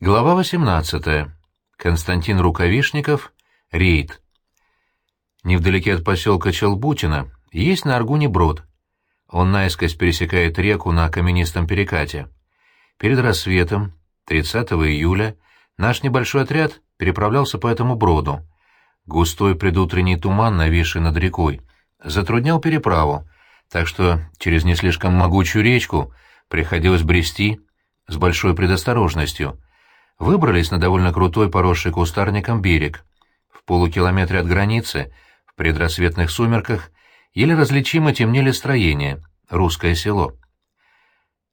Глава 18. Константин Рукавишников. Рейд. Невдалеке от поселка Челбутино есть на Аргуне брод. Он наискось пересекает реку на каменистом перекате. Перед рассветом, 30 июля, наш небольшой отряд переправлялся по этому броду. Густой предутренний туман, нависший над рекой, затруднял переправу, так что через не слишком могучую речку приходилось брести с большой предосторожностью. Выбрались на довольно крутой, поросший кустарником берег. В полукилометре от границы, в предрассветных сумерках, еле различимо темнели строения, русское село.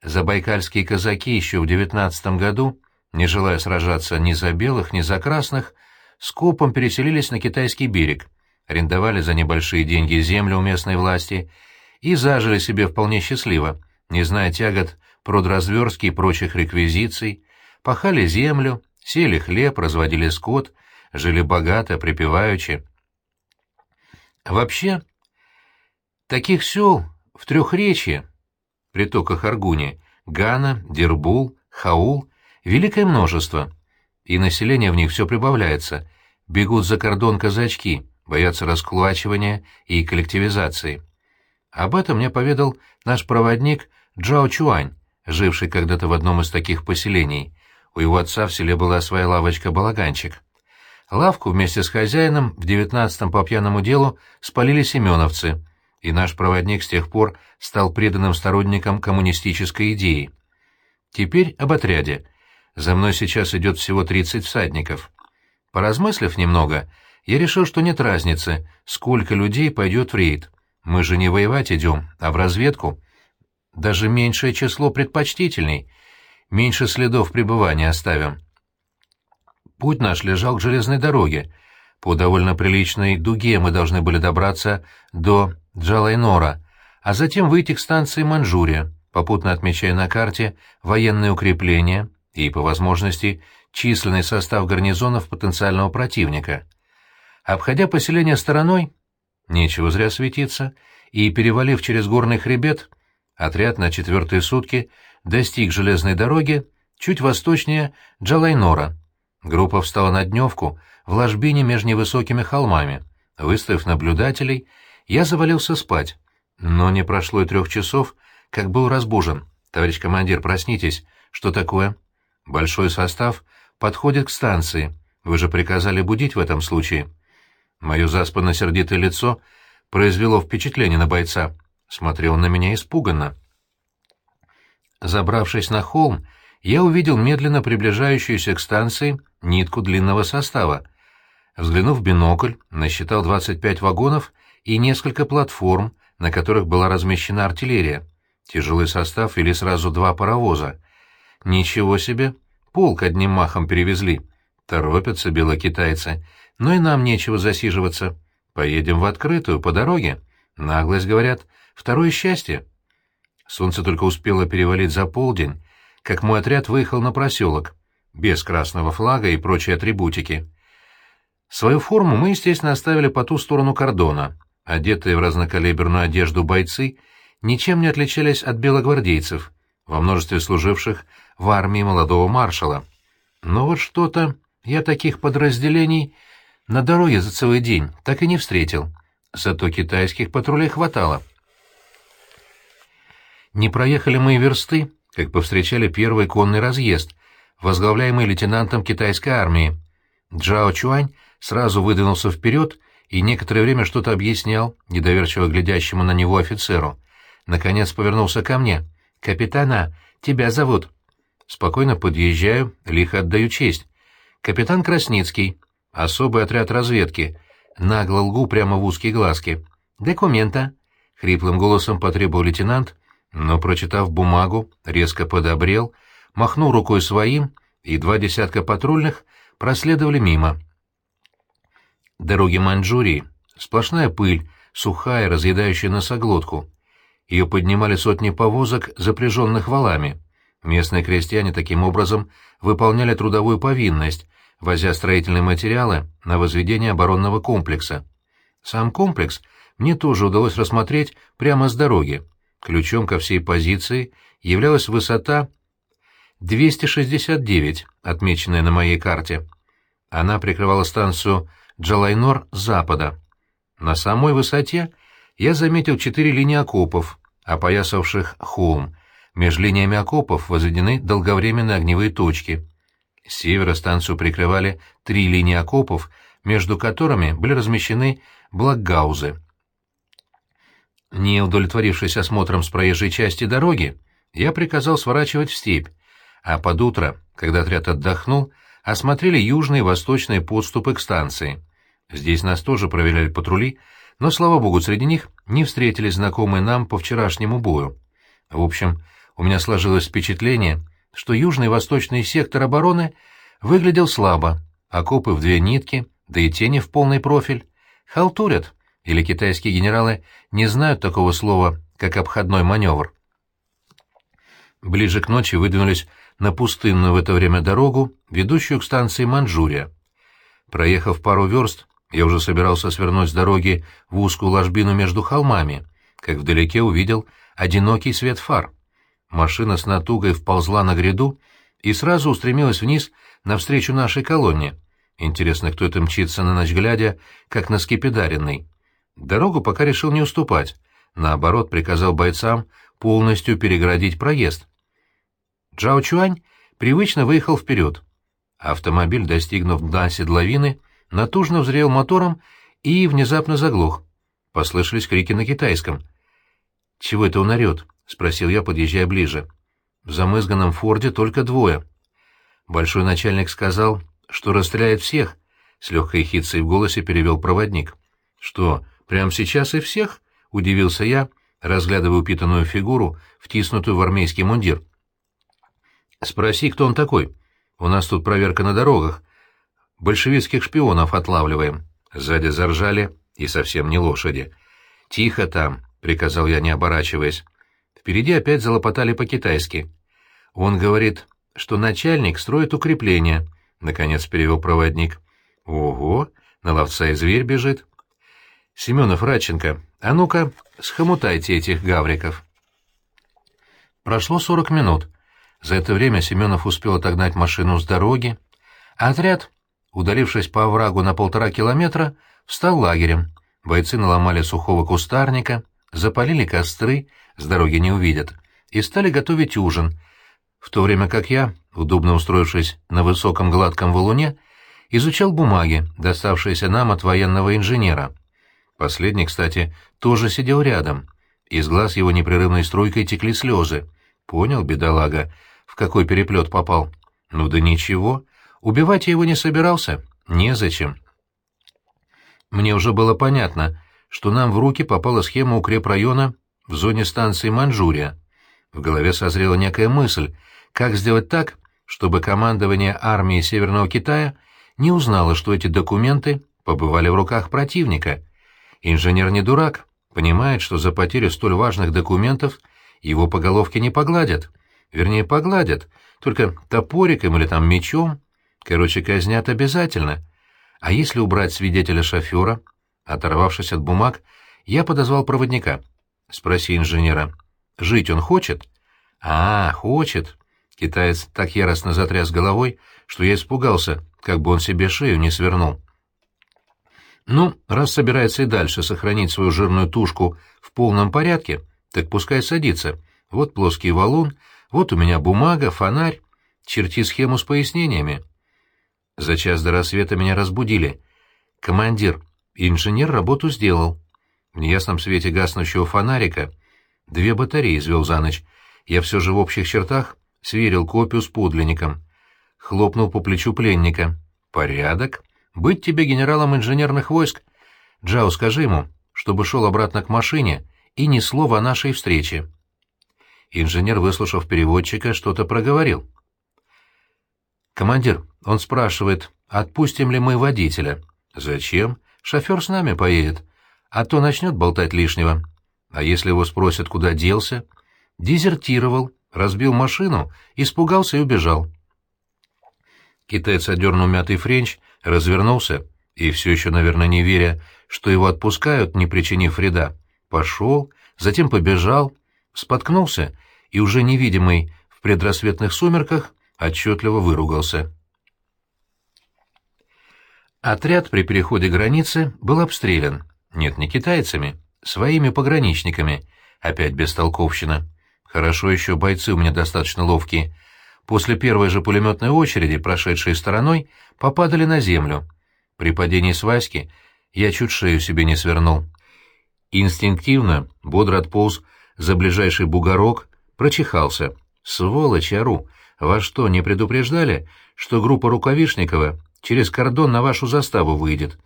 Забайкальские казаки еще в девятнадцатом году, не желая сражаться ни за белых, ни за красных, скопом переселились на китайский берег, арендовали за небольшие деньги землю у местной власти и зажили себе вполне счастливо, не зная тягот продразверстки и прочих реквизиций, пахали землю, сели хлеб, разводили скот, жили богато, припеваючи. Вообще, таких сел в Трехречье, притоках Аргуни, Гана, Дербул, Хаул, великое множество, и население в них все прибавляется, бегут за кордон казачки, боятся расклачивания и коллективизации. Об этом мне поведал наш проводник Джао Чуань, живший когда-то в одном из таких поселений. У его отца в селе была своя лавочка-балаганчик. Лавку вместе с хозяином в девятнадцатом по пьяному делу спалили семеновцы, и наш проводник с тех пор стал преданным сторонником коммунистической идеи. Теперь об отряде. За мной сейчас идет всего тридцать всадников. Поразмыслив немного, я решил, что нет разницы, сколько людей пойдет в рейд. Мы же не воевать идем, а в разведку. Даже меньшее число предпочтительней, меньше следов пребывания оставим. Путь наш лежал к железной дороге. По довольно приличной дуге мы должны были добраться до Джалайнора, а затем выйти к станции Манчжурия, попутно отмечая на карте военные укрепления и, по возможности, численный состав гарнизонов потенциального противника. Обходя поселение стороной, нечего зря светиться, и, перевалив через горный хребет, Отряд на четвертые сутки достиг железной дороги чуть восточнее Джалайнора. Группа встала на дневку в ложбине между невысокими холмами. Выставив наблюдателей, я завалился спать. Но не прошло и трех часов, как был разбужен. «Товарищ командир, проснитесь. Что такое?» «Большой состав подходит к станции. Вы же приказали будить в этом случае». Мое заспанно-сердитое лицо произвело впечатление на бойца смотрел на меня испуганно. Забравшись на холм, я увидел медленно приближающуюся к станции нитку длинного состава. Взглянув в бинокль, насчитал 25 вагонов и несколько платформ, на которых была размещена артиллерия. Тяжелый состав вели сразу два паровоза. Ничего себе! Полк одним махом перевезли. Торопятся белокитайцы. Но и нам нечего засиживаться. Поедем в открытую, по дороге. Наглость, говорят, Второе счастье. Солнце только успело перевалить за полдень, как мой отряд выехал на проселок, без красного флага и прочей атрибутики. Свою форму мы, естественно, оставили по ту сторону кордона. Одетые в разнокалиберную одежду бойцы ничем не отличались от белогвардейцев, во множестве служивших в армии молодого маршала. Но вот что-то я таких подразделений на дороге за целый день так и не встретил. Зато китайских патрулей хватало. Не проехали мы и версты, как повстречали первый конный разъезд, возглавляемый лейтенантом китайской армии. Джао Чуань сразу выдвинулся вперед и некоторое время что-то объяснял недоверчиво глядящему на него офицеру. Наконец повернулся ко мне. «Капитана, тебя зовут». Спокойно подъезжаю, лихо отдаю честь. «Капитан Красницкий, особый отряд разведки». Нагло лгу прямо в узкие глазки. «Документа», — хриплым голосом потребовал лейтенант, но, прочитав бумагу, резко подобрел, махнул рукой своим, и два десятка патрульных проследовали мимо. Дороги Маньчжурии — сплошная пыль, сухая, разъедающая носоглотку. Ее поднимали сотни повозок, запряженных валами. Местные крестьяне таким образом выполняли трудовую повинность, возя строительные материалы на возведение оборонного комплекса. Сам комплекс мне тоже удалось рассмотреть прямо с дороги. Ключом ко всей позиции являлась высота 269, отмеченная на моей карте. Она прикрывала станцию Джалайнор с запада. На самой высоте я заметил четыре линии окопов, опоясавших холм. Между линиями окопов возведены долговременные огневые точки. С севера станцию прикрывали три линии окопов, между которыми были размещены блокгаузы. Не удовлетворившись осмотром с проезжей части дороги, я приказал сворачивать в степь, а под утро, когда отряд отдохнул, осмотрели южные и восточные подступы к станции. Здесь нас тоже проверяли патрули, но, слава богу, среди них не встретились знакомые нам по вчерашнему бою. В общем, у меня сложилось впечатление, что южный и восточный сектор обороны выглядел слабо, окопы в две нитки, да и тени в полный профиль. Халтурят, или китайские генералы не знают такого слова, как обходной маневр. Ближе к ночи выдвинулись на пустынную в это время дорогу, ведущую к станции Манчжурия. Проехав пару верст, я уже собирался свернуть с дороги в узкую ложбину между холмами, как вдалеке увидел одинокий свет фар. Машина с натугой вползла на гряду и сразу устремилась вниз навстречу нашей колонне. Интересно, кто это мчится на ночь глядя, как на скипидаренный. Дорогу пока решил не уступать, наоборот, приказал бойцам полностью переградить проезд. Джао Чуань привычно выехал вперед. Автомобиль, достигнув дна седловины, натужно взрел мотором и внезапно заглох. Послышались крики на китайском. «Чего это он орет?» — спросил я, подъезжая ближе. В замызганном форде только двое. Большой начальник сказал, что расстреляет всех, — с легкой хитцей в голосе перевел проводник. — Что, прямо сейчас и всех? — удивился я, разглядывая упитанную фигуру, втиснутую в армейский мундир. — Спроси, кто он такой. У нас тут проверка на дорогах. Большевистских шпионов отлавливаем. Сзади заржали, и совсем не лошади. — Тихо там, — приказал я, не оборачиваясь. Впереди опять залопотали по-китайски. Он говорит, что начальник строит укрепление, — наконец перевел проводник. — Ого, на ловца и зверь бежит. — Семенов, Радченко, а ну-ка, схомутайте этих гавриков. Прошло сорок минут. За это время Семенов успел отогнать машину с дороги, а отряд, удалившись по оврагу на полтора километра, встал лагерем. Бойцы наломали сухого кустарника, запалили костры, с дороги не увидят, и стали готовить ужин, в то время как я, удобно устроившись на высоком гладком валуне, изучал бумаги, доставшиеся нам от военного инженера. Последний, кстати, тоже сидел рядом. Из глаз его непрерывной струйкой текли слезы. Понял, бедолага, в какой переплет попал. Ну да ничего, убивать я его не собирался, незачем. Мне уже было понятно, что нам в руки попала схема укрепрайона в зоне станции Манчжурия. В голове созрела некая мысль, как сделать так, чтобы командование армии Северного Китая не узнало, что эти документы побывали в руках противника. Инженер не дурак, понимает, что за потерю столь важных документов его по головке не погладят. Вернее, погладят, только топориком или там мечом. Короче, казнят обязательно. А если убрать свидетеля-шофера? Оторвавшись от бумаг, я подозвал проводника — Спроси инженера. Жить он хочет? А, хочет. Китаец так яростно затряс головой, что я испугался, как бы он себе шею не свернул. Ну, раз собирается и дальше сохранить свою жирную тушку в полном порядке, так пускай садится. Вот плоский валун, вот у меня бумага, фонарь. Черти схему с пояснениями. За час до рассвета меня разбудили. Командир, инженер работу сделал. В неясном свете гаснущего фонарика две батареи извел за ночь. Я все же в общих чертах сверил копию с подлинником. Хлопнул по плечу пленника. «Порядок. Быть тебе генералом инженерных войск. Джао, скажи ему, чтобы шел обратно к машине и ни слова о нашей встрече». Инженер, выслушав переводчика, что-то проговорил. «Командир, он спрашивает, отпустим ли мы водителя?» «Зачем? Шофер с нами поедет а то начнет болтать лишнего. А если его спросят, куда делся? Дезертировал, разбил машину, испугался и убежал. Китаец одернул мятый френч, развернулся и, все еще, наверное, не веря, что его отпускают, не причинив вреда, пошел, затем побежал, споткнулся и уже невидимый в предрассветных сумерках отчетливо выругался. Отряд при переходе границы был обстрелян. Нет, не китайцами, своими пограничниками. Опять бестолковщина. Хорошо еще бойцы у меня достаточно ловкие. После первой же пулеметной очереди, прошедшей стороной, попадали на землю. При падении с Васьки я чуть шею себе не свернул. Инстинктивно, бодро отполз за ближайший бугорок, прочихался. «Сволочь, ору! Вас что, не предупреждали, что группа Рукавишникова через кордон на вашу заставу выйдет?»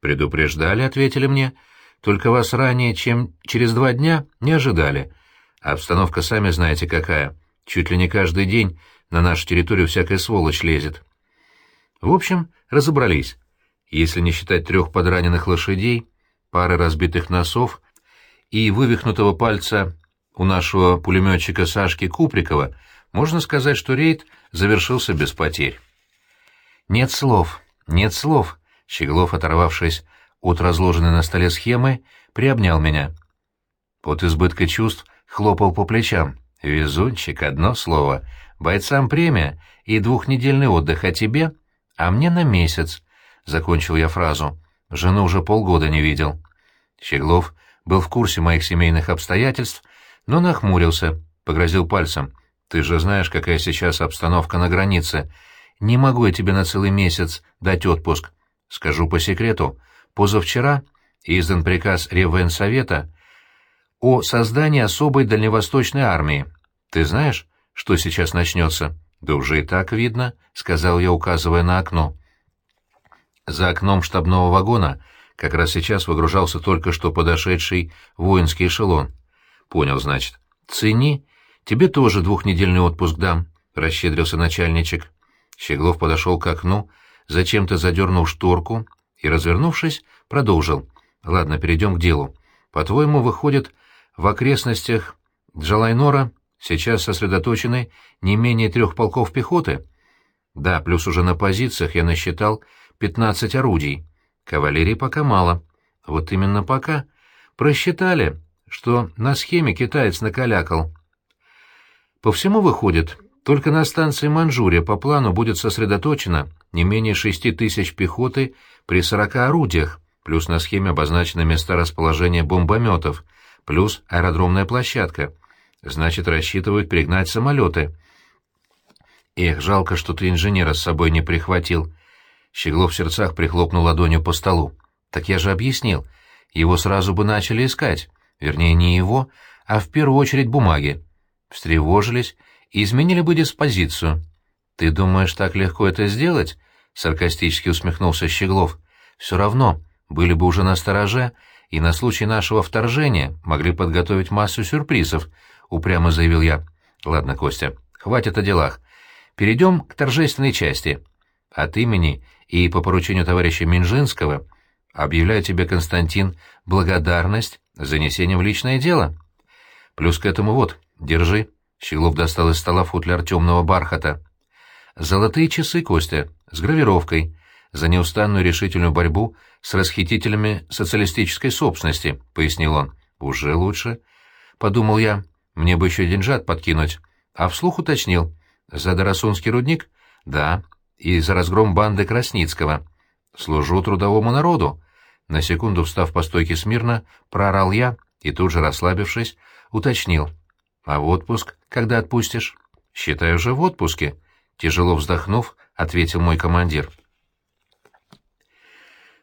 «Предупреждали», — ответили мне. «Только вас ранее, чем через два дня, не ожидали. Обстановка, сами знаете, какая. Чуть ли не каждый день на нашу территорию всякая сволочь лезет». В общем, разобрались. Если не считать трех подраненных лошадей, пары разбитых носов и вывихнутого пальца у нашего пулеметчика Сашки Куприкова, можно сказать, что рейд завершился без потерь. «Нет слов, нет слов», — Щеглов, оторвавшись от разложенной на столе схемы, приобнял меня. Под избыткой чувств хлопал по плечам. «Везунчик, одно слово. Бойцам премия и двухнедельный отдых, а тебе? А мне на месяц», — закончил я фразу. «Жену уже полгода не видел». Щеглов был в курсе моих семейных обстоятельств, но нахмурился, погрозил пальцем. «Ты же знаешь, какая сейчас обстановка на границе. Не могу я тебе на целый месяц дать отпуск. Скажу по секрету. Позавчера издан приказ Реввоенсовета о создании особой дальневосточной армии. Ты знаешь, что сейчас начнется?» «Да уже и так видно», — сказал я, указывая на окно. За окном штабного вагона как раз сейчас выгружался только что подошедший воинский эшелон. Понял, значит. Цени. Тебе тоже двухнедельный отпуск дам, — расщедрился начальничек. Щеглов подошел к окну, зачем-то задернул шторку и, развернувшись, продолжил. Ладно, перейдем к делу. По-твоему, выходит, в окрестностях Джалайнора сейчас сосредоточены не менее трех полков пехоты? Да, плюс уже на позициях я насчитал пятнадцать орудий. Кавалерии пока мало. Вот именно пока. Просчитали, что на схеме китаец накалякал. По всему выходит, только на станции Манчжурия по плану будет сосредоточено не менее шести тысяч пехоты при сорока орудиях, плюс на схеме обозначены места расположения бомбометов, плюс аэродромная площадка. Значит, рассчитывают перегнать самолеты. Эх, жалко, что ты инженера с собой не прихватил. Щеглов в сердцах прихлопнул ладонью по столу. «Так я же объяснил. Его сразу бы начали искать. Вернее, не его, а в первую очередь бумаги. Встревожились и изменили бы диспозицию. «Ты думаешь, так легко это сделать?» — саркастически усмехнулся Щеглов. «Все равно, были бы уже на стороже, и на случай нашего вторжения могли подготовить массу сюрпризов», — упрямо заявил я. «Ладно, Костя, хватит о делах. Перейдем к торжественной части. От имени и по поручению товарища Минжинского объявляю тебе, Константин, благодарность за занесением в личное дело. Плюс к этому вот, держи. Щеглов достал из стола футляр темного бархата. Золотые часы, Костя, с гравировкой, за неустанную решительную борьбу с расхитителями социалистической собственности, — пояснил он. Уже лучше. Подумал я, мне бы еще деньжат подкинуть. А вслух уточнил. За Доросунский рудник? Да и за разгром банды Красницкого. Служу трудовому народу. На секунду встав по стойке смирно, проорал я и тут же, расслабившись, уточнил. А в отпуск когда отпустишь? Считаю уже в отпуске. Тяжело вздохнув, ответил мой командир.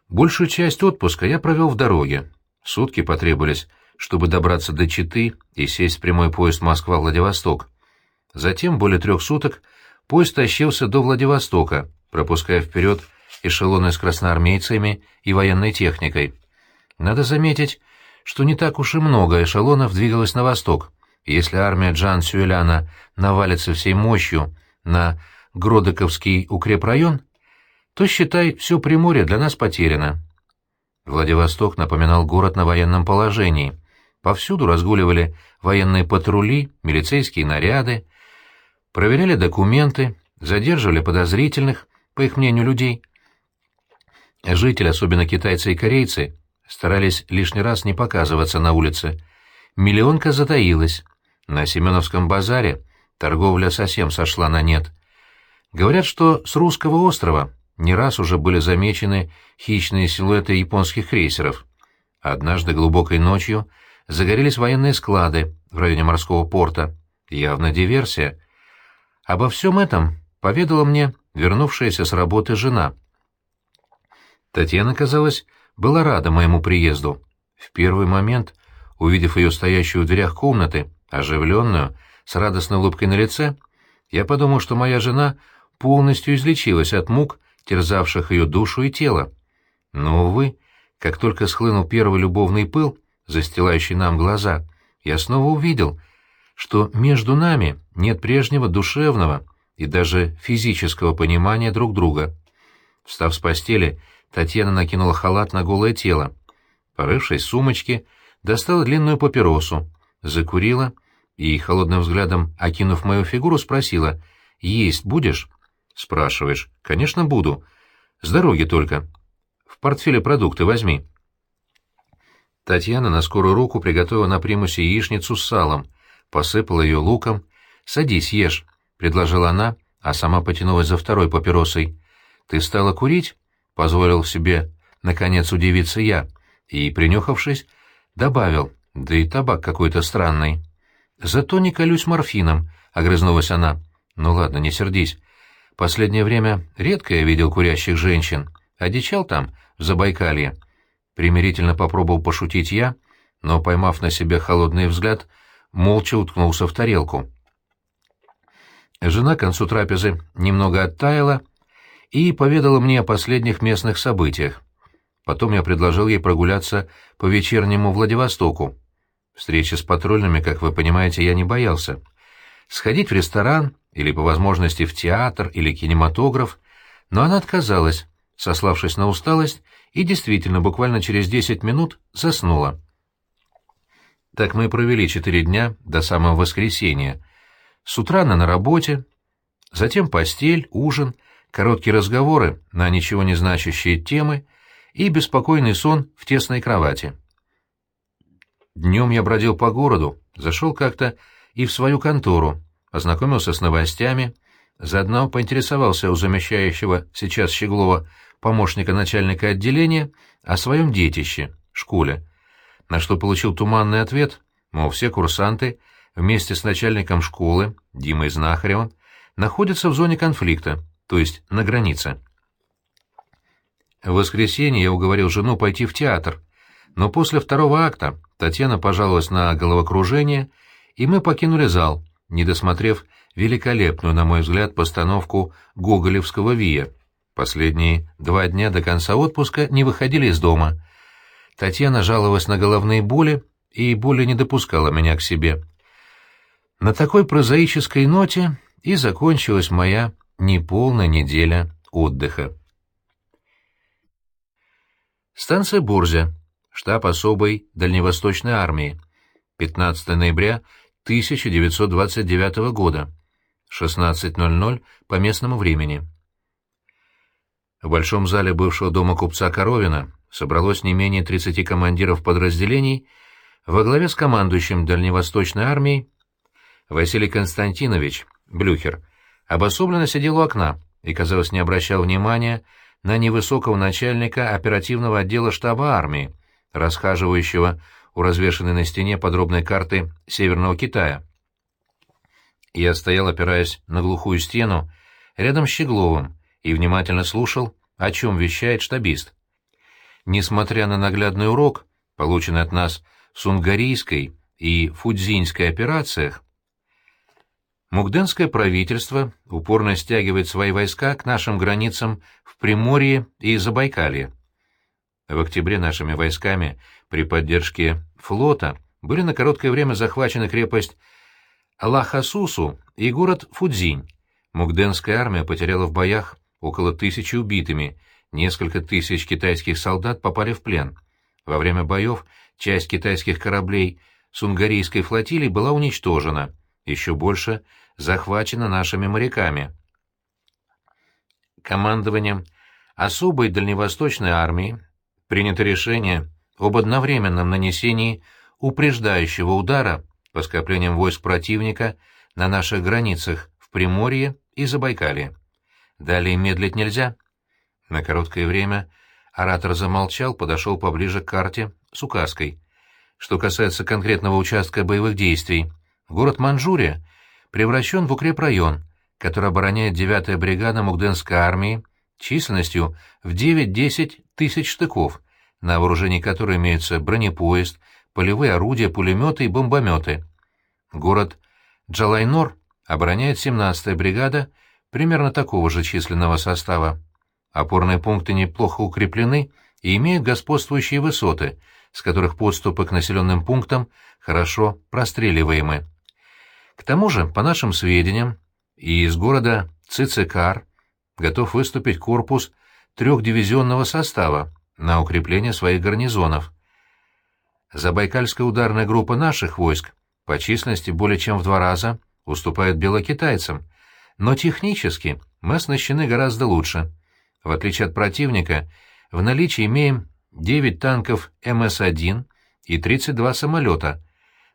Большую часть отпуска я провел в дороге. Сутки потребовались, чтобы добраться до Читы и сесть в прямой поезд Москва-Владивосток. Затем более трех суток Поезд тащился до Владивостока, пропуская вперед эшелоны с красноармейцами и военной техникой. Надо заметить, что не так уж и много эшелонов двигалось на восток. Если армия Джан Сюэляна навалится всей мощью на Гродоковский укрепрайон, то, считай, все Приморье для нас потеряно. Владивосток напоминал город на военном положении. Повсюду разгуливали военные патрули, милицейские наряды, проверяли документы, задерживали подозрительных, по их мнению, людей. Жители, особенно китайцы и корейцы, старались лишний раз не показываться на улице. Миллионка затаилась. На Семеновском базаре торговля совсем сошла на нет. Говорят, что с русского острова не раз уже были замечены хищные силуэты японских крейсеров. Однажды глубокой ночью загорелись военные склады в районе морского порта. Явно диверсия. Обо всем этом поведала мне вернувшаяся с работы жена. Татьяна, казалось, была рада моему приезду. В первый момент, увидев ее стоящую в дверях комнаты, оживленную, с радостной улыбкой на лице, я подумал, что моя жена полностью излечилась от мук, терзавших ее душу и тело. Но, увы, как только схлынул первый любовный пыл, застилающий нам глаза, я снова увидел, что между нами нет прежнего душевного и даже физического понимания друг друга. Встав с постели, Татьяна накинула халат на голое тело. Порывшись в сумочке, достала длинную папиросу, закурила и, холодным взглядом окинув мою фигуру, спросила «Есть будешь?» «Спрашиваешь. Конечно, буду. С дороги только. В портфеле продукты возьми». Татьяна на скорую руку приготовила на примусе яичницу с салом, посыпала ее луком. «Садись, ешь», — предложила она, а сама потянулась за второй папиросой. «Ты стала курить?» — позволил себе, наконец, удивиться я, и, принюхавшись, добавил, да и табак какой-то странный. «Зато не колюсь морфином», — огрызнулась она. «Ну ладно, не сердись. Последнее время редко я видел курящих женщин. Одичал там, в Забайкалье. Примирительно попробовал пошутить я, но, поймав на себе холодный взгляд, молча уткнулся в тарелку. Жена к концу трапезы немного оттаяла и поведала мне о последних местных событиях. Потом я предложил ей прогуляться по вечернему Владивостоку. Встречи с патрульными, как вы понимаете, я не боялся. Сходить в ресторан или, по возможности, в театр или кинематограф, но она отказалась, сославшись на усталость, и действительно буквально через десять минут заснула. Так мы провели четыре дня до самого воскресенья. С утра на работе, затем постель, ужин, короткие разговоры на ничего не значащие темы и беспокойный сон в тесной кровати. Днем я бродил по городу, зашел как-то и в свою контору, ознакомился с новостями, заодно поинтересовался у замещающего сейчас Щеглова помощника начальника отделения о своем детище, школе, на что получил туманный ответ, мол, все курсанты вместе с начальником школы, Димой Знахаревым, находятся в зоне конфликта, то есть на границе. В воскресенье я уговорил жену пойти в театр, но после второго акта Татьяна пожаловалась на головокружение, и мы покинули зал, не досмотрев великолепную, на мой взгляд, постановку Гоголевского «Вия». Последние два дня до конца отпуска не выходили из дома. Татьяна жаловалась на головные боли и более не допускала меня к себе. На такой прозаической ноте и закончилась моя неполная неделя отдыха. Станция Борзя, штаб особой дальневосточной армии, 15 ноября 1929 года, 16.00 по местному времени. В большом зале бывшего дома купца Коровина собралось не менее 30 командиров подразделений во главе с командующим Дальневосточной армией Василий Константинович Блюхер обособленно сидел у окна и, казалось, не обращал внимания на невысокого начальника оперативного отдела штаба армии, расхаживающего у развешанной на стене подробной карты Северного Китая. Я стоял, опираясь на глухую стену, рядом с Щегловым, и внимательно слушал, о чем вещает штабист. Несмотря на наглядный урок, полученный от нас в Сунгарийской и Фудзинской операциях, Мугденское правительство упорно стягивает свои войска к нашим границам в Приморье и Забайкалье. В октябре нашими войсками при поддержке флота были на короткое время захвачены крепость Лахасусу и город Фудзинь. Мугденская армия потеряла в боях около тысячи убитыми, несколько тысяч китайских солдат попали в плен. Во время боев часть китайских кораблей Сунгарийской флотилии была уничтожена, еще больше захвачена нашими моряками. Командованием особой дальневосточной армии принято решение об одновременном нанесении упреждающего удара по скоплениям войск противника на наших границах в Приморье и Забайкалье. Далее медлить нельзя. На короткое время оратор замолчал, подошел поближе к карте с указкой. Что касается конкретного участка боевых действий, город Манчжурия превращен в укрепрайон, который обороняет 9-я бригада Мугденской армии численностью в 9-10 тысяч штыков, на вооружении которой имеются бронепоезд, полевые орудия, пулеметы и бомбометы. Город Джалайнор обороняет 17-я бригада примерно такого же численного состава. Опорные пункты неплохо укреплены и имеют господствующие высоты, с которых подступы к населенным пунктам хорошо простреливаемы. К тому же, по нашим сведениям, и из города Цицикар готов выступить корпус трехдивизионного состава на укрепление своих гарнизонов. Забайкальская ударная группа наших войск по численности более чем в два раза уступает белокитайцам, но технически мы оснащены гораздо лучше. В отличие от противника, в наличии имеем 9 танков МС-1 и 32 самолета.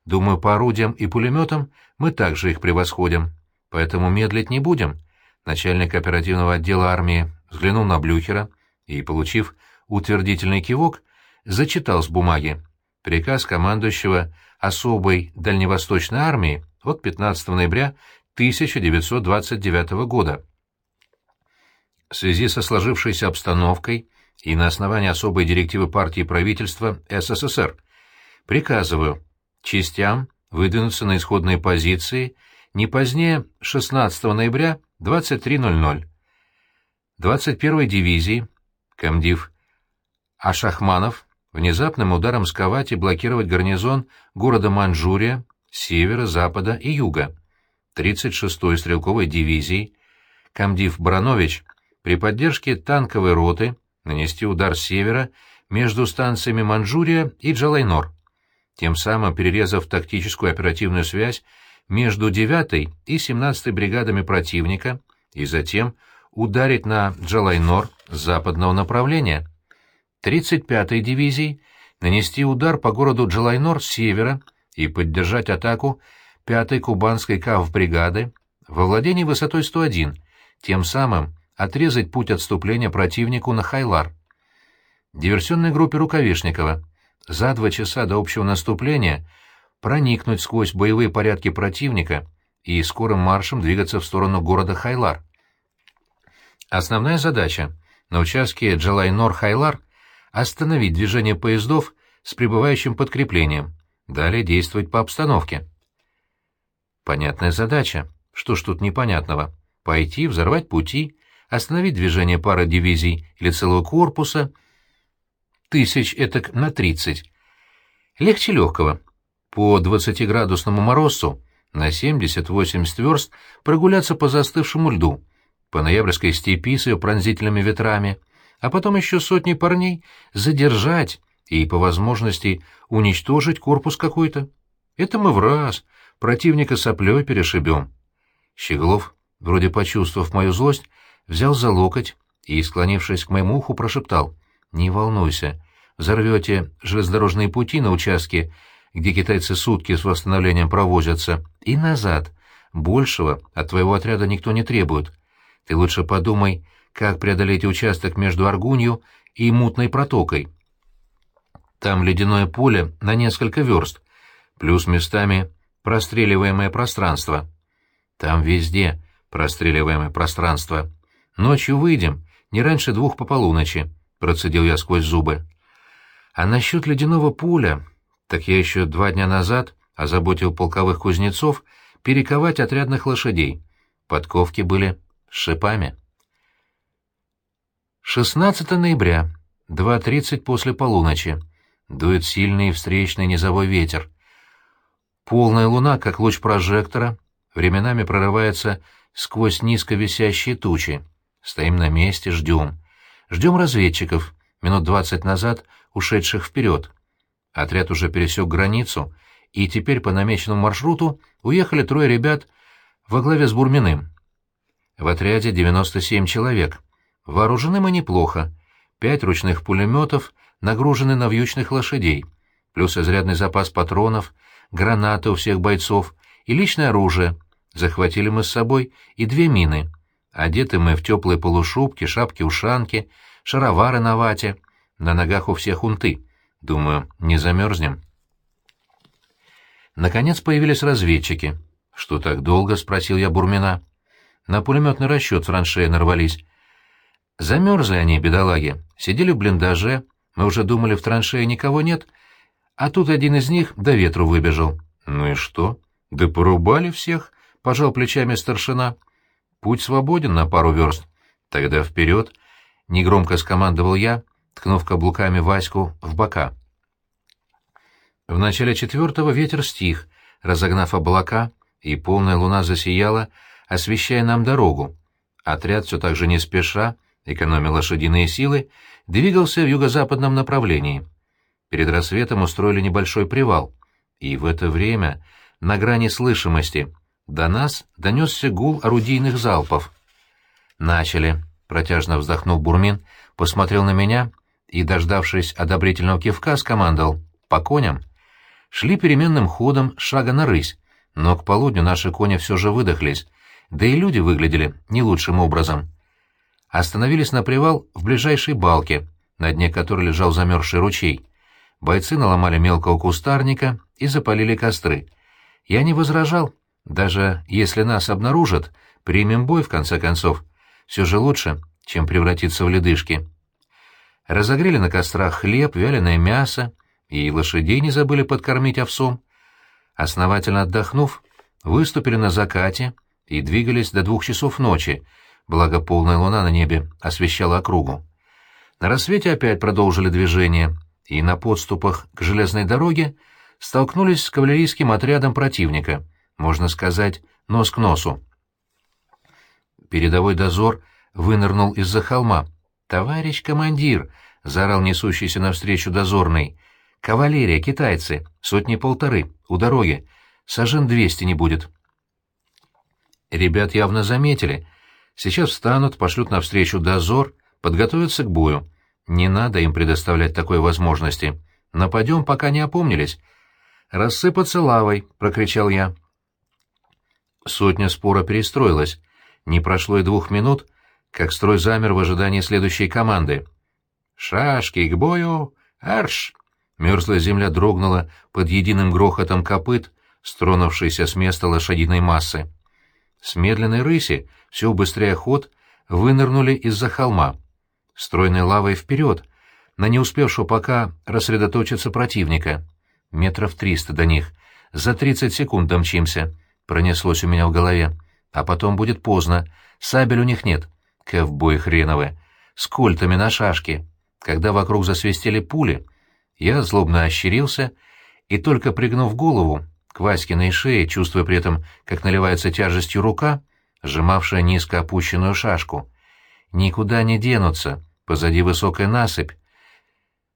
Думаю, по орудиям и пулеметам мы также их превосходим, поэтому медлить не будем. Начальник оперативного отдела армии взглянул на Блюхера и, получив утвердительный кивок, зачитал с бумаги приказ командующего особой дальневосточной армии от 15 ноября 1929 года. В связи со сложившейся обстановкой и на основании особой директивы партии правительства СССР приказываю частям выдвинуться на исходные позиции не позднее 16 ноября 23.00. 21-й дивизии, комдив Ашахманов, внезапным ударом сковать и блокировать гарнизон города Манчжурия севера, запада и юга. 36-й стрелковой дивизии, комдив Баранович, при поддержке танковой роты нанести удар с севера между станциями Манчжурия и Джалайнор, тем самым перерезав тактическую оперативную связь между 9-й и 17-й бригадами противника и затем ударить на Джалайнор с западного направления. 35-й дивизии нанести удар по городу Джалайнор с севера и поддержать атаку 5-й кубанской КАВ-бригады во владении высотой 101, тем самым отрезать путь отступления противнику на Хайлар. Диверсионной группе Рукавишникова за два часа до общего наступления проникнуть сквозь боевые порядки противника и скорым маршем двигаться в сторону города Хайлар. Основная задача на участке Джалайнор-Хайлар остановить движение поездов с прибывающим подкреплением, далее действовать по обстановке. Понятная задача. Что ж тут непонятного? Пойти, взорвать пути, остановить движение пары дивизий или целого корпуса, тысяч этак на тридцать. Легче легкого. По двадцатиградусному морозцу на 70-80 верст прогуляться по застывшему льду, по ноябрьской степи с ее пронзительными ветрами, а потом еще сотни парней задержать и, по возможности, уничтожить корпус какой-то. Это мы в раз, противника соплей перешибем. Щеглов, вроде почувствовав мою злость, взял за локоть и, склонившись к моему уху, прошептал «Не волнуйся, взорвете железнодорожные пути на участке, где китайцы сутки с восстановлением провозятся, и назад. Большего от твоего отряда никто не требует. Ты лучше подумай, как преодолеть участок между Аргунью и Мутной протокой. Там ледяное поле на несколько верст, плюс местами простреливаемое пространство. Там везде простреливаемое пространство. Ночью выйдем, не раньше двух по полуночи, — процедил я сквозь зубы. А насчет ледяного пуля, так я еще два дня назад озаботил полковых кузнецов перековать отрядных лошадей. Подковки были шипами. 16 ноября, 2.30 после полуночи. Дует сильный встречный низовой ветер. Полная луна, как луч прожектора, временами прорывается сквозь низко висящие тучи. Стоим на месте, ждем. Ждем разведчиков, минут двадцать назад ушедших вперед. Отряд уже пересек границу, и теперь по намеченному маршруту уехали трое ребят во главе с Бурминым. В отряде 97 человек. Вооружены мы неплохо. Пять ручных пулеметов нагружены на вьючных лошадей, плюс изрядный запас патронов, гранаты у всех бойцов и личное оружие, Захватили мы с собой и две мины. Одеты мы в теплые полушубки, шапки-ушанки, шаровары на вате. На ногах у всех унты. Думаю, не замерзнем. Наконец появились разведчики. «Что так долго?» — спросил я Бурмина. «На пулеметный расчет в нарвались». Замерзли они, бедолаги, сидели в блиндаже, мы уже думали, в траншее никого нет, а тут один из них до ветру выбежал. «Ну и что?» «Да порубали всех», — пожал плечами старшина. «Путь свободен на пару верст». «Тогда вперед!» — негромко скомандовал я, ткнув каблуками Ваську в бока. В начале четвертого ветер стих, разогнав облака, и полная луна засияла, освещая нам дорогу. Отряд все так же не спеша, экономя лошадиные силы, двигался в юго-западном направлении. Перед рассветом устроили небольшой привал, и в это время, на грани слышимости, до нас донесся гул орудийных залпов. «Начали», — протяжно вздохнул Бурмин, посмотрел на меня и, дождавшись одобрительного кивка, скомандовал «по коням». Шли переменным ходом шага на рысь, но к полудню наши кони все же выдохлись, да и люди выглядели не лучшим образом. Остановились на привал в ближайшей балке, на дне которой лежал замерзший ручей. Бойцы наломали мелкого кустарника и запалили костры. Я не возражал, даже если нас обнаружат, примем бой в конце концов. Все же лучше, чем превратиться в ледышки. Разогрели на кострах хлеб, вяленое мясо, и лошадей не забыли подкормить овсом. Основательно отдохнув, выступили на закате и двигались до двух часов ночи, благо полная луна на небе освещала округу. На рассвете опять продолжили движение, и на подступах к железной дороге столкнулись с кавалерийским отрядом противника, можно сказать, нос к носу. Передовой дозор вынырнул из-за холма. «Товарищ командир!» — заорал несущийся навстречу дозорный. «Кавалерия, китайцы, сотни-полторы, у дороги. Сажен двести не будет». Ребят явно заметили. Сейчас встанут, пошлют навстречу дозор, подготовятся к бою. Не надо им предоставлять такой возможности. Нападем, пока не опомнились. «Рассыпаться лавой!» — прокричал я. Сотня спора перестроилась. Не прошло и двух минут, как строй замер в ожидании следующей команды. «Шашки к бою! Арш!» Мерзлая земля дрогнула под единым грохотом копыт, стронувшейся с места лошадиной массы. С медленной рыси, все быстрее ход, вынырнули из-за холма. Стройной лавой вперед, на не успевшего пока рассредоточиться противника. Метров триста до них. За тридцать секунд домчимся, пронеслось у меня в голове. А потом будет поздно, сабель у них нет. Ковбои хреновы. С кольтами на шашке. Когда вокруг засвистели пули, я злобно ощерился и, только пригнув голову к Васькиной шее, чувствуя при этом, как наливается тяжестью рука, сжимавшая низко опущенную шашку. Никуда не денутся, позади высокая насыпь.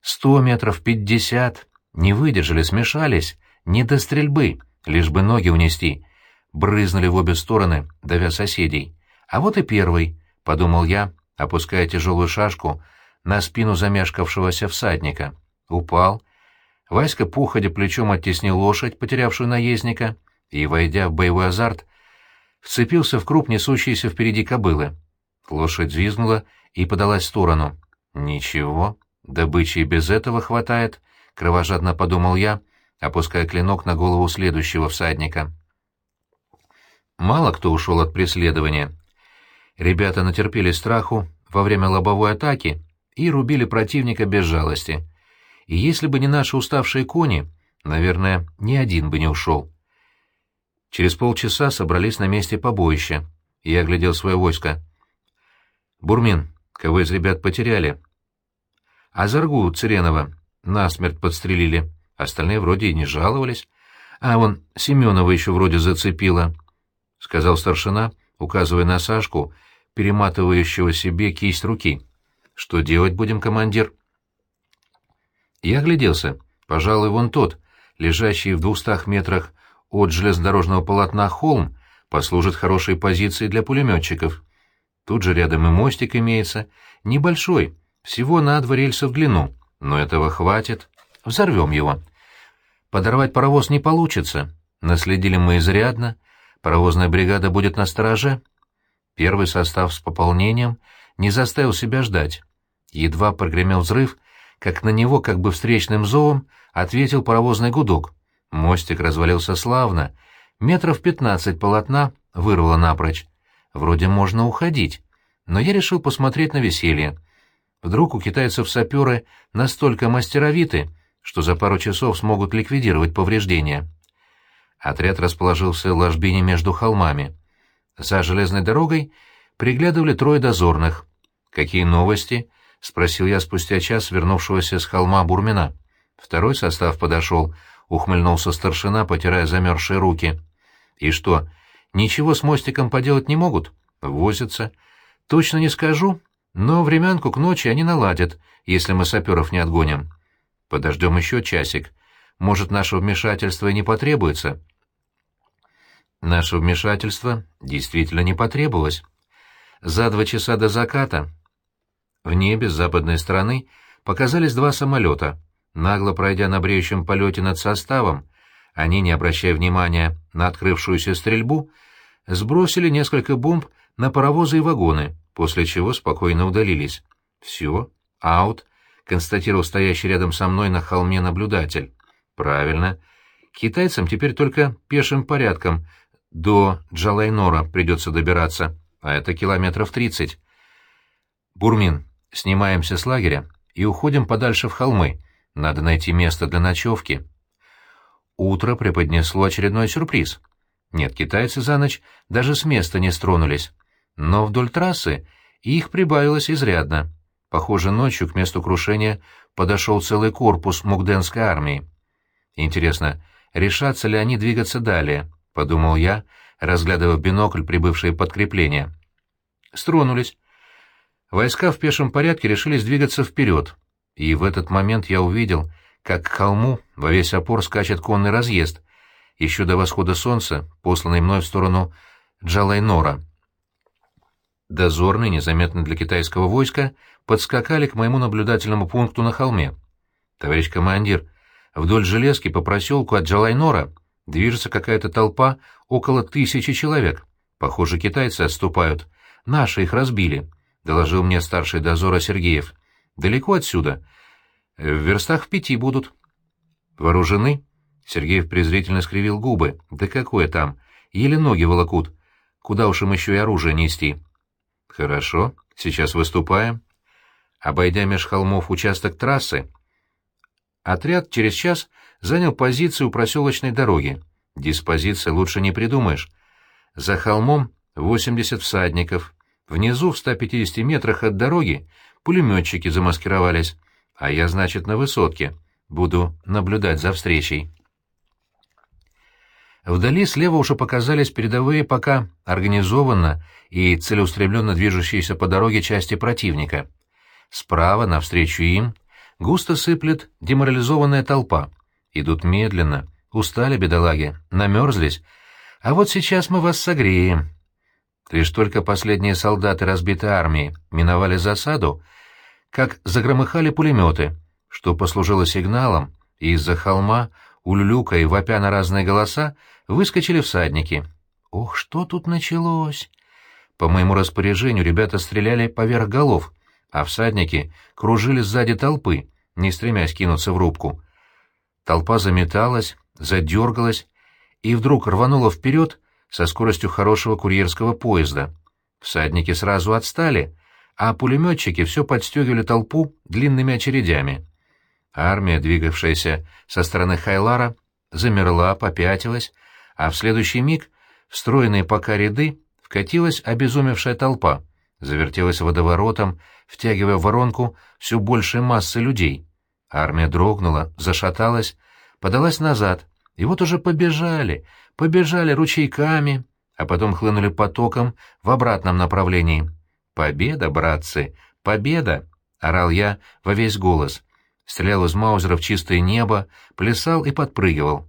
Сто метров, пятьдесят, не выдержали, смешались, не до стрельбы, лишь бы ноги унести. Брызнули в обе стороны, давя соседей. А вот и первый, — подумал я, опуская тяжелую шашку на спину замешкавшегося всадника. Упал. Васька походя плечом оттеснил лошадь, потерявшую наездника, и, войдя в боевой азарт, вцепился в круп несущейся впереди кобылы. Лошадь взвизгнула и подалась в сторону. «Ничего, добычи и без этого хватает», — кровожадно подумал я, опуская клинок на голову следующего всадника. Мало кто ушел от преследования. Ребята натерпели страху во время лобовой атаки и рубили противника без жалости и если бы не наши уставшие кони, наверное, ни один бы не ушел. Через полчаса собрались на месте побоища, я оглядел свое войско. «Бурмин, кого из ребят потеряли?» «А Заргу Циренова насмерть подстрелили, остальные вроде и не жаловались. А вон Семенова еще вроде зацепила», — сказал старшина, указывая на Сашку, перематывающего себе кисть руки. «Что делать будем, командир?» Я огляделся. Пожалуй, вон тот, лежащий в двухстах метрах от железнодорожного полотна холм, послужит хорошей позицией для пулеметчиков. Тут же рядом и мостик имеется, небольшой, всего на два рельса в длину, но этого хватит. Взорвем его. Подорвать паровоз не получится. Наследили мы изрядно. Паровозная бригада будет на стороже? Первый состав с пополнением не заставил себя ждать. Едва прогремел взрыв, как на него, как бы встречным зовом, ответил паровозный гудок. Мостик развалился славно. Метров пятнадцать полотна вырвало напрочь. Вроде можно уходить, но я решил посмотреть на веселье. Вдруг у китайцев саперы настолько мастеровиты, что за пару часов смогут ликвидировать повреждения. Отряд расположился в ложбине между холмами. За железной дорогой приглядывали трое дозорных. «Какие новости?» — спросил я спустя час вернувшегося с холма Бурмина. Второй состав подошел, ухмыльнулся старшина, потирая замерзшие руки. «И что, ничего с мостиком поделать не могут?» «Возятся. Точно не скажу, но времянку к ночи они наладят, если мы саперов не отгоним. Подождем еще часик. Может, наше вмешательство и не потребуется?» Наше вмешательство действительно не потребовалось. За два часа до заката в небе с западной стороны показались два самолета. Нагло пройдя на бреющем полете над составом, они, не обращая внимания на открывшуюся стрельбу, сбросили несколько бомб на паровозы и вагоны, после чего спокойно удалились. «Все, аут», — констатировал стоящий рядом со мной на холме наблюдатель. «Правильно. Китайцам теперь только пешим порядком до Джалайнора придется добираться, а это километров тридцать. Бурмин, снимаемся с лагеря и уходим подальше в холмы. Надо найти место для ночевки. Утро преподнесло очередной сюрприз. Нет, китайцы за ночь даже с места не стронулись. Но вдоль трассы их прибавилось изрядно. Похоже, ночью к месту крушения подошел целый корпус мугденской армии. Интересно, решатся ли они двигаться далее? — подумал я, разглядывая бинокль прибывшие подкрепления. Стронулись. Войска в пешем порядке решили двигаться вперед, и в этот момент я увидел, как к холму во весь опор скачет конный разъезд, еще до восхода солнца, посланный мной в сторону Джалайнора. Дозорные, незаметно для китайского войска, подскакали к моему наблюдательному пункту на холме. «Товарищ командир, вдоль железки по проселку от Джалайнора движется какая-то толпа около тысячи человек. Похоже, китайцы отступают. Наши их разбили», — доложил мне старший дозора Сергеев. «Далеко отсюда. В верстах в пяти будут». «Вооружены?» Сергеев презрительно скривил губы. «Да какое там? Еле ноги волокут. Куда уж им еще и оружие нести?» «Хорошо, сейчас выступаем». Обойдя меж холмов участок трассы, отряд через час занял позицию у проселочной дороги. Диспозиция лучше не придумаешь. За холмом 80 всадников. Внизу, в 150 метрах от дороги, пулеметчики замаскировались. А я, значит, на высотке. Буду наблюдать за встречей. Вдали слева уже показались передовые пока организованно и целеустремленно движущиеся по дороге части противника. Справа, навстречу им, густо сыплет деморализованная толпа. Идут медленно, устали бедолаги, намерзлись. А вот сейчас мы вас согреем. Лишь только последние солдаты разбитой армии миновали засаду, как загромыхали пулеметы, что послужило сигналом, и из-за холма, улюлюка и вопя на разные голоса, выскочили всадники. Ох, что тут началось! По моему распоряжению ребята стреляли поверх голов, а всадники кружили сзади толпы, не стремясь кинуться в рубку. Толпа заметалась, задергалась и вдруг рванула вперед со скоростью хорошего курьерского поезда. Всадники сразу отстали, а пулеметчики все подстегивали толпу длинными очередями. Армия, двигавшаяся со стороны Хайлара, замерла, попятилась, а в следующий миг встроенные пока ряды вкатилась обезумевшая толпа, завертелась водоворотом, втягивая в воронку все больше массы людей. Армия дрогнула, зашаталась, подалась назад, и вот уже побежали, побежали ручейками, а потом хлынули потоком в обратном направлении. «Победа, братцы, победа!» — орал я во весь голос. Стрелял из маузера в чистое небо, плясал и подпрыгивал.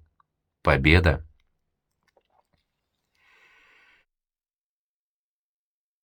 «Победа!»